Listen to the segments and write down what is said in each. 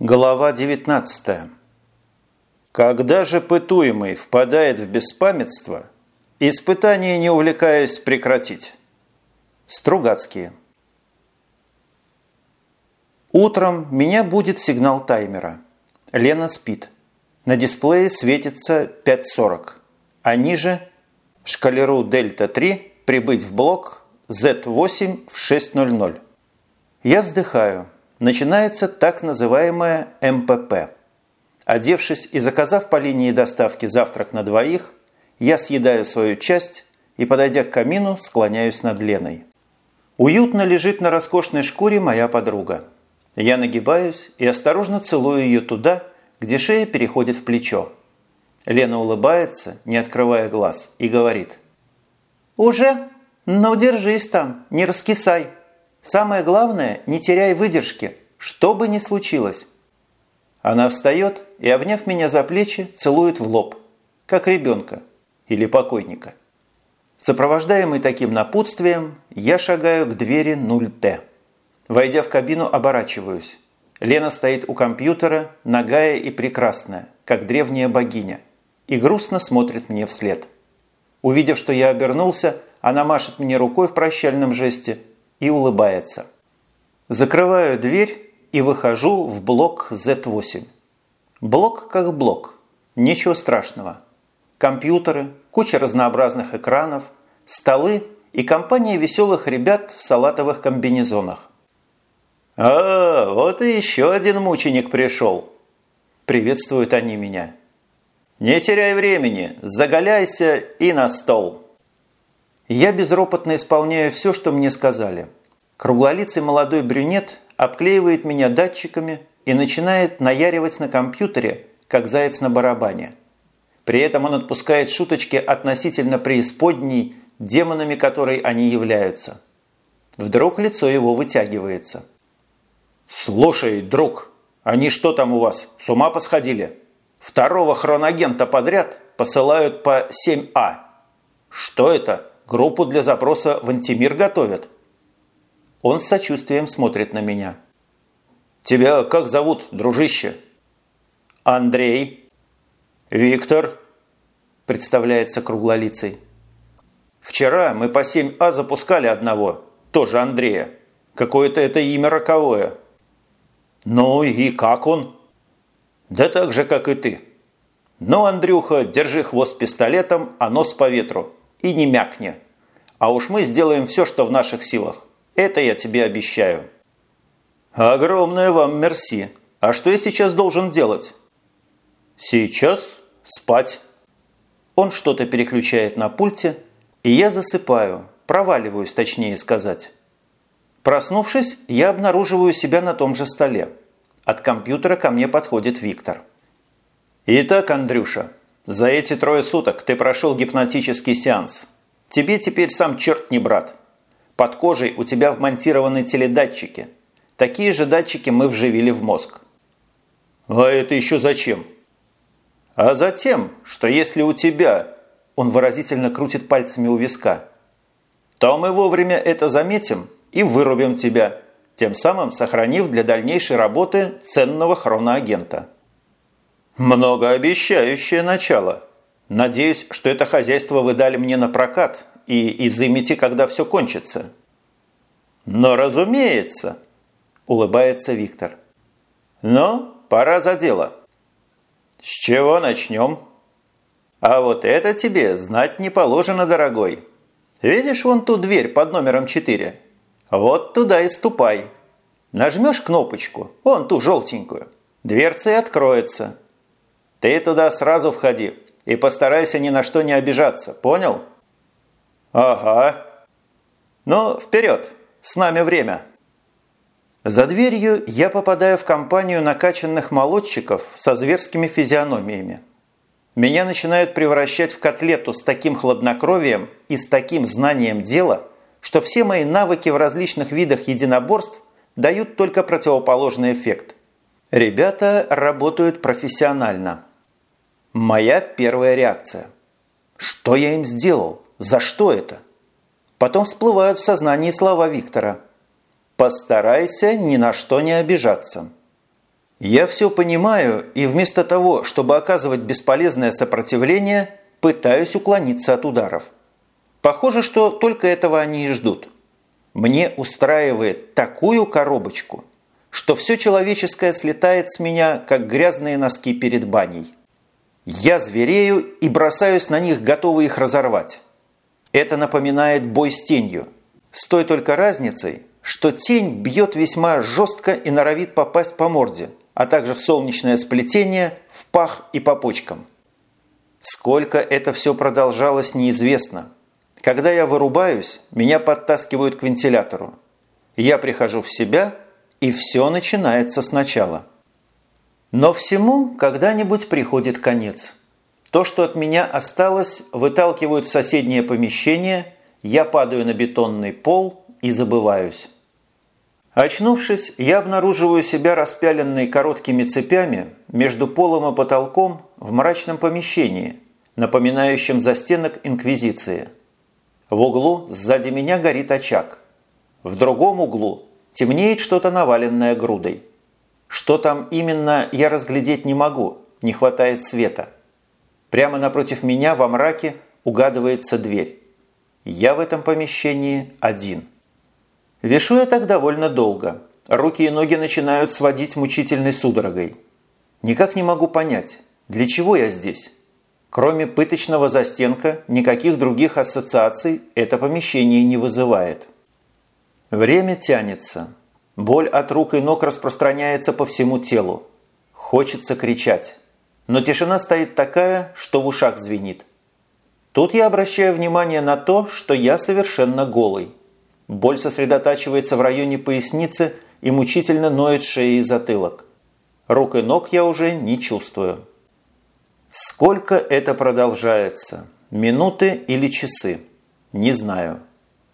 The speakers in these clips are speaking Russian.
Глава 19. Когда же пытуемый впадает в беспамятство, испытание, не увлекаясь, прекратить. Стругацкие. Утром меня будет сигнал таймера. Лена спит. На дисплее светится 5.40, а ниже шкалеру Дельта-3 прибыть в блок Z8 в 6.00. Я вздыхаю. Начинается так называемая МПП. Одевшись и заказав по линии доставки завтрак на двоих, я съедаю свою часть и, подойдя к камину, склоняюсь над Леной. Уютно лежит на роскошной шкуре моя подруга. Я нагибаюсь и осторожно целую ее туда, где шея переходит в плечо. Лена улыбается, не открывая глаз, и говорит. «Уже? Ну, держись там, не раскисай. Самое главное, не теряй выдержки, что бы ни случилось». Она встает и, обняв меня за плечи, целует в лоб, как ребенка или покойника. Сопровождаемый таким напутствием, я шагаю к двери 0Т. Войдя в кабину, оборачиваюсь. Лена стоит у компьютера, нагая и прекрасная, как древняя богиня, и грустно смотрит мне вслед. Увидев, что я обернулся, она машет мне рукой в прощальном жесте и улыбается. Закрываю дверь и выхожу в блок Z8. Блок как блок, ничего страшного. Компьютеры, куча разнообразных экранов, столы и компания веселых ребят в салатовых комбинезонах. «А, вот и еще один мученик пришел!» Приветствуют они меня. «Не теряй времени, заголяйся и на стол!» Я безропотно исполняю все, что мне сказали. Круглолицый молодой брюнет обклеивает меня датчиками и начинает наяривать на компьютере, как заяц на барабане. При этом он отпускает шуточки относительно преисподней, демонами которой они являются. Вдруг лицо его вытягивается – «Слушай, друг, они что там у вас, с ума посходили? Второго хронагента подряд посылают по 7А. Что это? Группу для запроса в антимир готовят?» Он с сочувствием смотрит на меня. «Тебя как зовут, дружище?» «Андрей». «Виктор», – представляется круглолицей. «Вчера мы по 7А запускали одного, тоже Андрея. Какое-то это имя роковое». «Ну и как он?» «Да так же, как и ты. Ну, Андрюха, держи хвост пистолетом, а нос по ветру. И не мякни. А уж мы сделаем все, что в наших силах. Это я тебе обещаю». «Огромное вам мерси. А что я сейчас должен делать?» «Сейчас спать». Он что-то переключает на пульте, и я засыпаю, проваливаюсь, точнее сказать. Проснувшись, я обнаруживаю себя на том же столе. От компьютера ко мне подходит Виктор. «Итак, Андрюша, за эти трое суток ты прошел гипнотический сеанс. Тебе теперь сам черт не брат. Под кожей у тебя вмонтированы теледатчики. Такие же датчики мы вживили в мозг». «А это еще зачем?» «А затем, что если у тебя...» Он выразительно крутит пальцами у виска. «То мы вовремя это заметим и вырубим тебя, тем самым сохранив для дальнейшей работы ценного хроноагента. Многообещающее начало. Надеюсь, что это хозяйство вы дали мне на прокат и изымите, когда все кончится. Но разумеется, улыбается Виктор. Но пора за дело. С чего начнем? А вот это тебе знать не положено, дорогой. Видишь вон ту дверь под номером 4? Вот туда и ступай. Нажмешь кнопочку, вон ту желтенькую, дверца и откроется. Ты туда сразу входи и постарайся ни на что не обижаться, понял? Ага. Ну, вперед, с нами время. За дверью я попадаю в компанию накачанных молодчиков со зверскими физиономиями. Меня начинают превращать в котлету с таким хладнокровием и с таким знанием дела – что все мои навыки в различных видах единоборств дают только противоположный эффект. Ребята работают профессионально. Моя первая реакция. Что я им сделал? За что это? Потом всплывают в сознании слова Виктора. Постарайся ни на что не обижаться. Я все понимаю и вместо того, чтобы оказывать бесполезное сопротивление, пытаюсь уклониться от ударов. Похоже, что только этого они и ждут. Мне устраивает такую коробочку, что все человеческое слетает с меня, как грязные носки перед баней. Я зверею и бросаюсь на них, готовый их разорвать. Это напоминает бой с тенью. С той только разницей, что тень бьет весьма жестко и норовит попасть по морде, а также в солнечное сплетение, в пах и по почкам. Сколько это все продолжалось, неизвестно. Когда я вырубаюсь, меня подтаскивают к вентилятору. Я прихожу в себя, и все начинается сначала. Но всему когда-нибудь приходит конец. То, что от меня осталось, выталкивают в соседнее помещение, я падаю на бетонный пол и забываюсь. Очнувшись, я обнаруживаю себя распяленной короткими цепями между полом и потолком в мрачном помещении, напоминающем застенок Инквизиции – в углу сзади меня горит очаг. В другом углу темнеет что-то наваленное грудой. Что там именно, я разглядеть не могу, не хватает света. Прямо напротив меня во мраке угадывается дверь. Я в этом помещении один. Вешу я так довольно долго. Руки и ноги начинают сводить мучительной судорогой. Никак не могу понять, для чего я здесь. Кроме пыточного застенка, никаких других ассоциаций это помещение не вызывает. Время тянется. Боль от рук и ног распространяется по всему телу. Хочется кричать. Но тишина стоит такая, что в ушах звенит. Тут я обращаю внимание на то, что я совершенно голый. Боль сосредотачивается в районе поясницы и мучительно ноет шея и затылок. Рук и ног я уже не чувствую. Сколько это продолжается? Минуты или часы? Не знаю.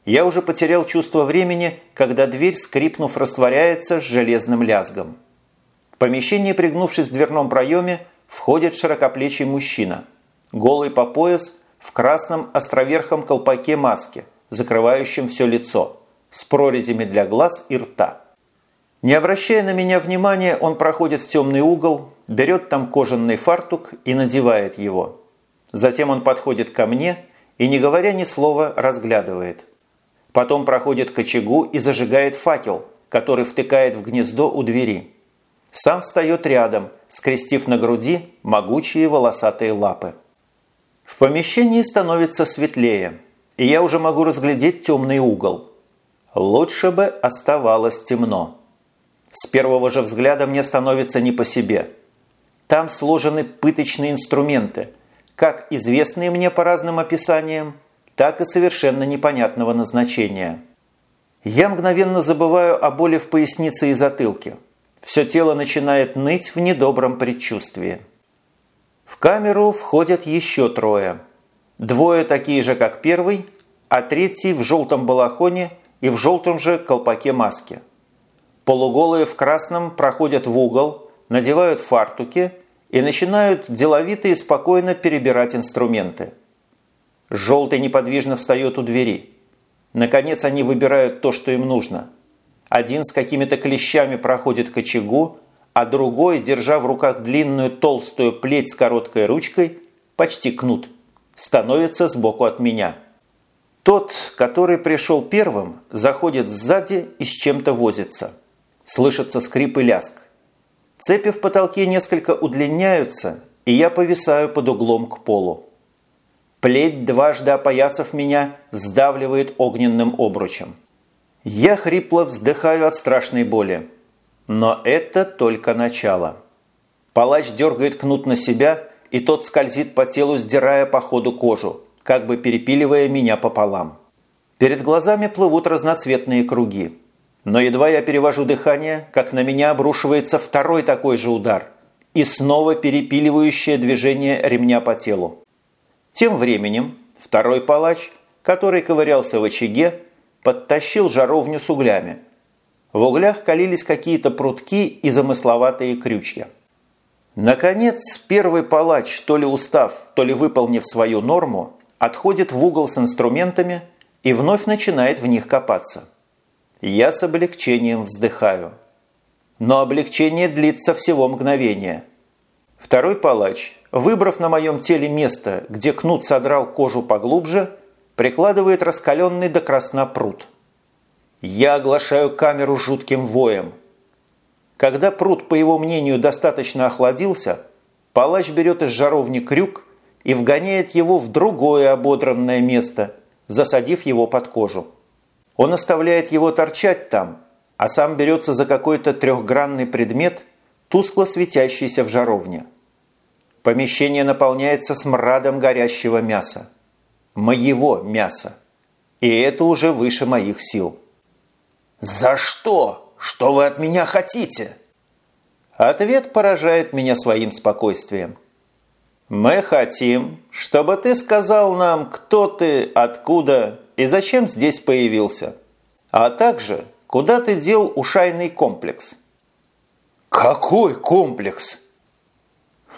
Я уже потерял чувство времени, когда дверь, скрипнув, растворяется с железным лязгом. В помещение, пригнувшись в дверном проеме, входит широкоплечий мужчина, голый по пояс, в красном островерхом колпаке маски, закрывающем все лицо, с прорезями для глаз и рта. Не обращая на меня внимания, он проходит в темный угол, берет там кожаный фартук и надевает его. Затем он подходит ко мне и, не говоря ни слова, разглядывает. Потом проходит к очагу и зажигает факел, который втыкает в гнездо у двери. Сам встает рядом, скрестив на груди могучие волосатые лапы. В помещении становится светлее, и я уже могу разглядеть темный угол. Лучше бы оставалось темно. С первого же взгляда мне становится не по себе. Там сложены пыточные инструменты, как известные мне по разным описаниям, так и совершенно непонятного назначения. Я мгновенно забываю о боли в пояснице и затылке. Все тело начинает ныть в недобром предчувствии. В камеру входят еще трое. Двое такие же, как первый, а третий в желтом балахоне и в желтом же колпаке маски – Полуголые в красном проходят в угол, надевают фартуки и начинают деловито и спокойно перебирать инструменты. Желтый неподвижно встает у двери. Наконец они выбирают то, что им нужно. Один с какими-то клещами проходит к очагу, а другой, держа в руках длинную толстую плеть с короткой ручкой, почти кнут, становится сбоку от меня. Тот, который пришел первым, заходит сзади и с чем-то возится. Слышится скрип и ляск. Цепи в потолке несколько удлиняются, и я повисаю под углом к полу. Плеть, дважды опоясав меня, сдавливает огненным обручем. Я хрипло вздыхаю от страшной боли. Но это только начало. Палач дергает кнут на себя, и тот скользит по телу, сдирая по ходу кожу, как бы перепиливая меня пополам. Перед глазами плывут разноцветные круги. Но едва я перевожу дыхание, как на меня обрушивается второй такой же удар и снова перепиливающее движение ремня по телу. Тем временем второй палач, который ковырялся в очаге, подтащил жаровню с углями. В углях калились какие-то прутки и замысловатые крючья. Наконец, первый палач, то ли устав, то ли выполнив свою норму, отходит в угол с инструментами и вновь начинает в них копаться. Я с облегчением вздыхаю. но облегчение длится всего мгновение. Второй палач, выбрав на моем теле место, где кнут содрал кожу поглубже, прикладывает раскаленный до красна пруд. Я оглашаю камеру жутким воем. Когда пруд, по его мнению, достаточно охладился, палач берет из жаровни крюк и вгоняет его в другое ободранное место, засадив его под кожу. Он оставляет его торчать там, а сам берется за какой-то трехгранный предмет, тускло светящийся в жаровне. Помещение наполняется смрадом горящего мяса. Моего мяса. И это уже выше моих сил. «За что? Что вы от меня хотите?» Ответ поражает меня своим спокойствием. «Мы хотим, чтобы ты сказал нам, кто ты, откуда и зачем здесь появился, а также Куда ты дел ушайный комплекс?» «Какой комплекс?»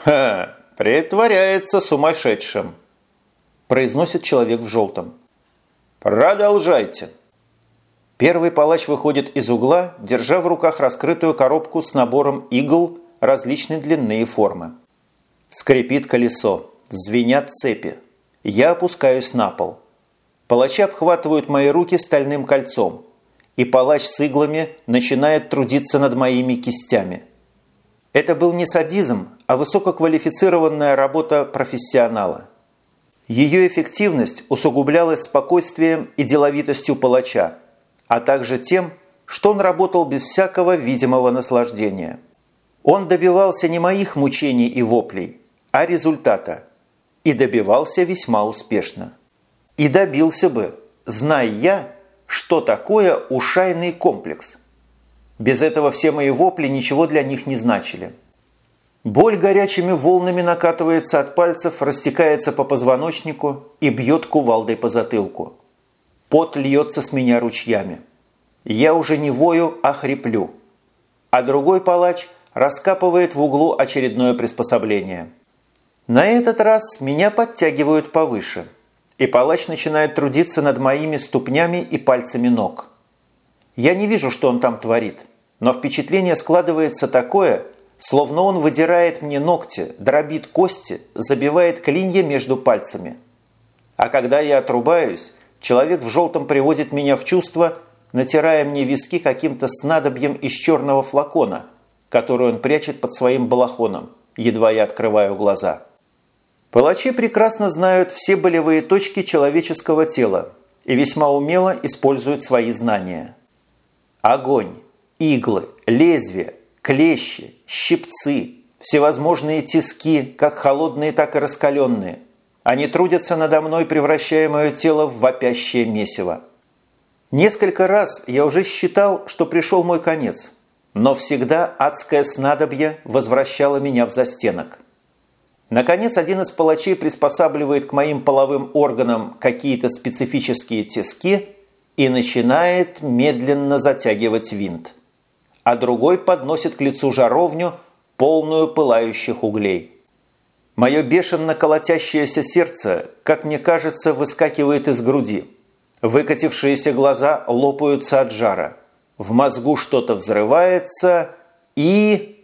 «Ха, притворяется сумасшедшим», – произносит человек в желтом. «Продолжайте». Первый палач выходит из угла, держа в руках раскрытую коробку с набором игл различной длины и формы. Скрипит колесо, звенят цепи. Я опускаюсь на пол. Палачи обхватывают мои руки стальным кольцом – и палач с иглами начинает трудиться над моими кистями. Это был не садизм, а высококвалифицированная работа профессионала. Ее эффективность усугублялась спокойствием и деловитостью палача, а также тем, что он работал без всякого видимого наслаждения. Он добивался не моих мучений и воплей, а результата. И добивался весьма успешно. И добился бы, зная я, что такое ушайный комплекс. Без этого все мои вопли ничего для них не значили. Боль горячими волнами накатывается от пальцев, растекается по позвоночнику и бьет кувалдой по затылку. Пот льется с меня ручьями. Я уже не вою, а хриплю. А другой палач раскапывает в углу очередное приспособление. На этот раз меня подтягивают повыше – и палач начинает трудиться над моими ступнями и пальцами ног. Я не вижу, что он там творит, но впечатление складывается такое, словно он выдирает мне ногти, дробит кости, забивает клинья между пальцами. А когда я отрубаюсь, человек в желтом приводит меня в чувство, натирая мне виски каким-то снадобьем из черного флакона, который он прячет под своим балахоном, едва я открываю глаза. Палачи прекрасно знают все болевые точки человеческого тела и весьма умело используют свои знания. Огонь, иглы, лезвия, клещи, щипцы, всевозможные тиски, как холодные, так и раскаленные. Они трудятся надо мной, превращая мое тело в вопящее месиво. Несколько раз я уже считал, что пришел мой конец, но всегда адское снадобье возвращало меня в застенок. Наконец, один из палачей приспосабливает к моим половым органам какие-то специфические тиски и начинает медленно затягивать винт. А другой подносит к лицу жаровню, полную пылающих углей. Мое бешено колотящееся сердце, как мне кажется, выскакивает из груди. Выкатившиеся глаза лопаются от жара. В мозгу что-то взрывается и...